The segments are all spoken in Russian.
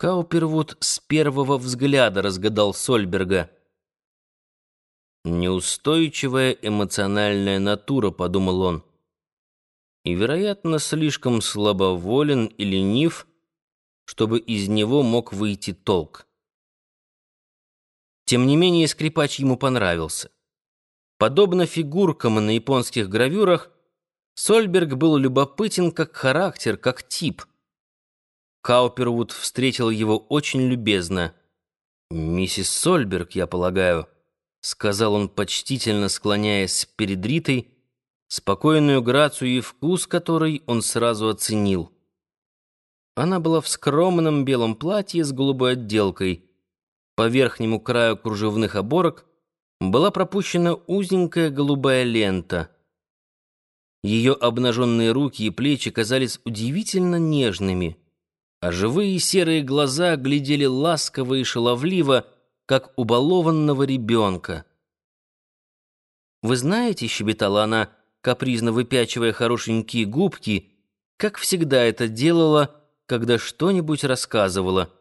Каупервуд с первого взгляда разгадал Сольберга. «Неустойчивая эмоциональная натура», — подумал он. «И, вероятно, слишком слабоволен и ленив, чтобы из него мог выйти толк». Тем не менее, скрипач ему понравился. Подобно фигуркам на японских гравюрах, Сольберг был любопытен как характер, как тип — Каупервуд встретил его очень любезно. «Миссис Сольберг, я полагаю», — сказал он, почтительно склоняясь перед Ритой, спокойную грацию и вкус которой он сразу оценил. Она была в скромном белом платье с голубой отделкой. По верхнему краю кружевных оборок была пропущена узенькая голубая лента. Ее обнаженные руки и плечи казались удивительно нежными — а живые серые глаза глядели ласково и шаловливо, как у балованного ребенка. «Вы знаете, — щебетала она, капризно выпячивая хорошенькие губки, как всегда это делала, когда что-нибудь рассказывала.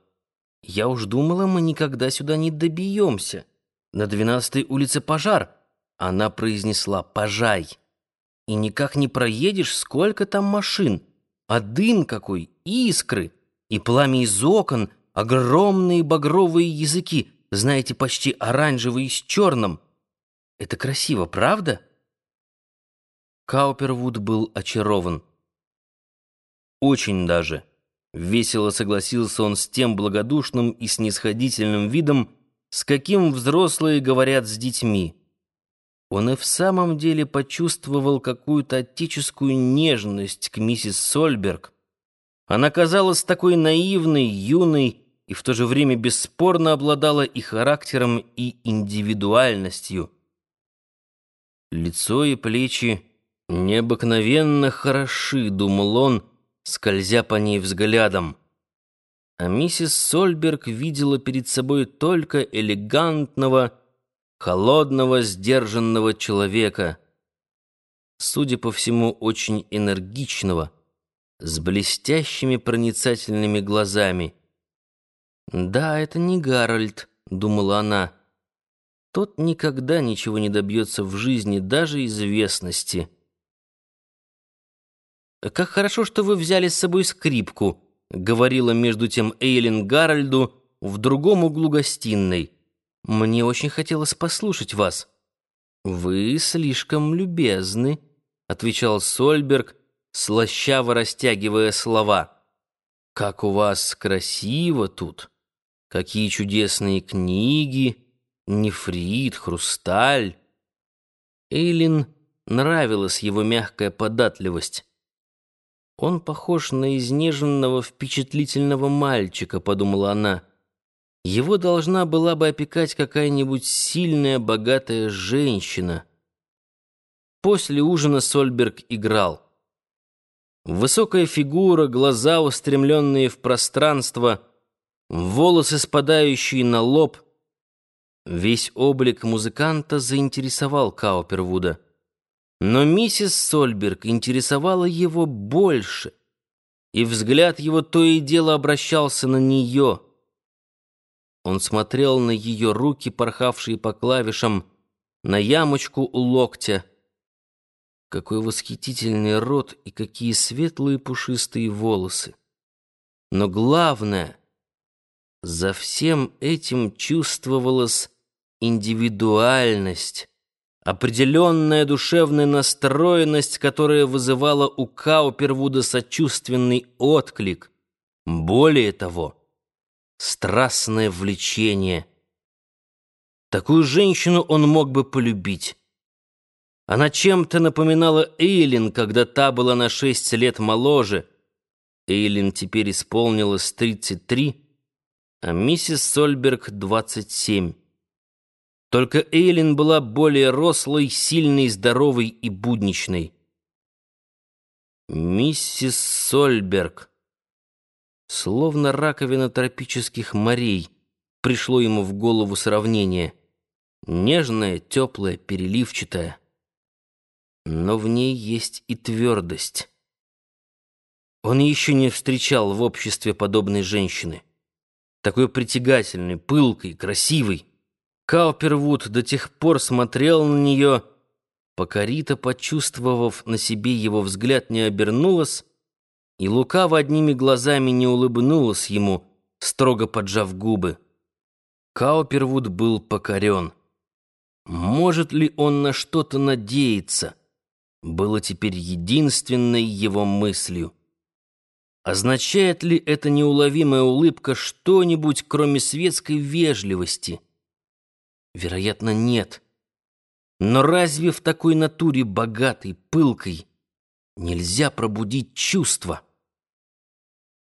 Я уж думала, мы никогда сюда не добьемся. На двенадцатой улице пожар. Она произнесла «пожай». И никак не проедешь, сколько там машин. А дым какой, искры и пламя из окон, огромные багровые языки, знаете, почти оранжевые с черным. Это красиво, правда? Каупервуд был очарован. Очень даже. Весело согласился он с тем благодушным и снисходительным видом, с каким взрослые говорят с детьми. Он и в самом деле почувствовал какую-то отеческую нежность к миссис Сольберг, она казалась такой наивной, юной и в то же время бесспорно обладала и характером, и индивидуальностью. Лицо и плечи необыкновенно хороши, думал он, скользя по ней взглядом. А миссис Сольберг видела перед собой только элегантного, холодного, сдержанного человека, судя по всему, очень энергичного, с блестящими проницательными глазами. «Да, это не Гарольд», — думала она. «Тот никогда ничего не добьется в жизни, даже известности». «Как хорошо, что вы взяли с собой скрипку», — говорила между тем Эйлин Гарольду в другом углу гостиной. «Мне очень хотелось послушать вас». «Вы слишком любезны», — отвечал Сольберг, слащаво растягивая слова. «Как у вас красиво тут! Какие чудесные книги! Нефрит, хрусталь!» Эйлин нравилась его мягкая податливость. «Он похож на изнеженного, впечатлительного мальчика», — подумала она. «Его должна была бы опекать какая-нибудь сильная, богатая женщина». После ужина Сольберг играл. Высокая фигура, глаза, устремленные в пространство, волосы, спадающие на лоб. Весь облик музыканта заинтересовал Каупервуда. Но миссис Сольберг интересовала его больше, и взгляд его то и дело обращался на нее. Он смотрел на ее руки, порхавшие по клавишам, на ямочку у локтя — какой восхитительный рот и какие светлые пушистые волосы. Но главное, за всем этим чувствовалась индивидуальность, определенная душевная настроенность, которая вызывала у Каупервуда сочувственный отклик. Более того, страстное влечение. Такую женщину он мог бы полюбить. Она чем-то напоминала Эйлин, когда та была на шесть лет моложе. Эйлин теперь исполнилось тридцать три, а миссис Сольберг — двадцать семь. Только Эйлин была более рослой, сильной, здоровой и будничной. Миссис Сольберг. Словно раковина тропических морей, пришло ему в голову сравнение. Нежная, теплая, переливчатая но в ней есть и твердость. Он еще не встречал в обществе подобной женщины. такой притягательный, пылкий, красивый. Каупервуд до тех пор смотрел на нее, пока Рита, почувствовав на себе его взгляд, не обернулась и лукаво одними глазами не улыбнулась ему, строго поджав губы. Каупервуд был покорен. Может ли он на что-то надеяться? Было теперь единственной его мыслью. Означает ли эта неуловимая улыбка что-нибудь, кроме светской вежливости? Вероятно, нет. Но разве в такой натуре богатой, пылкой нельзя пробудить чувства?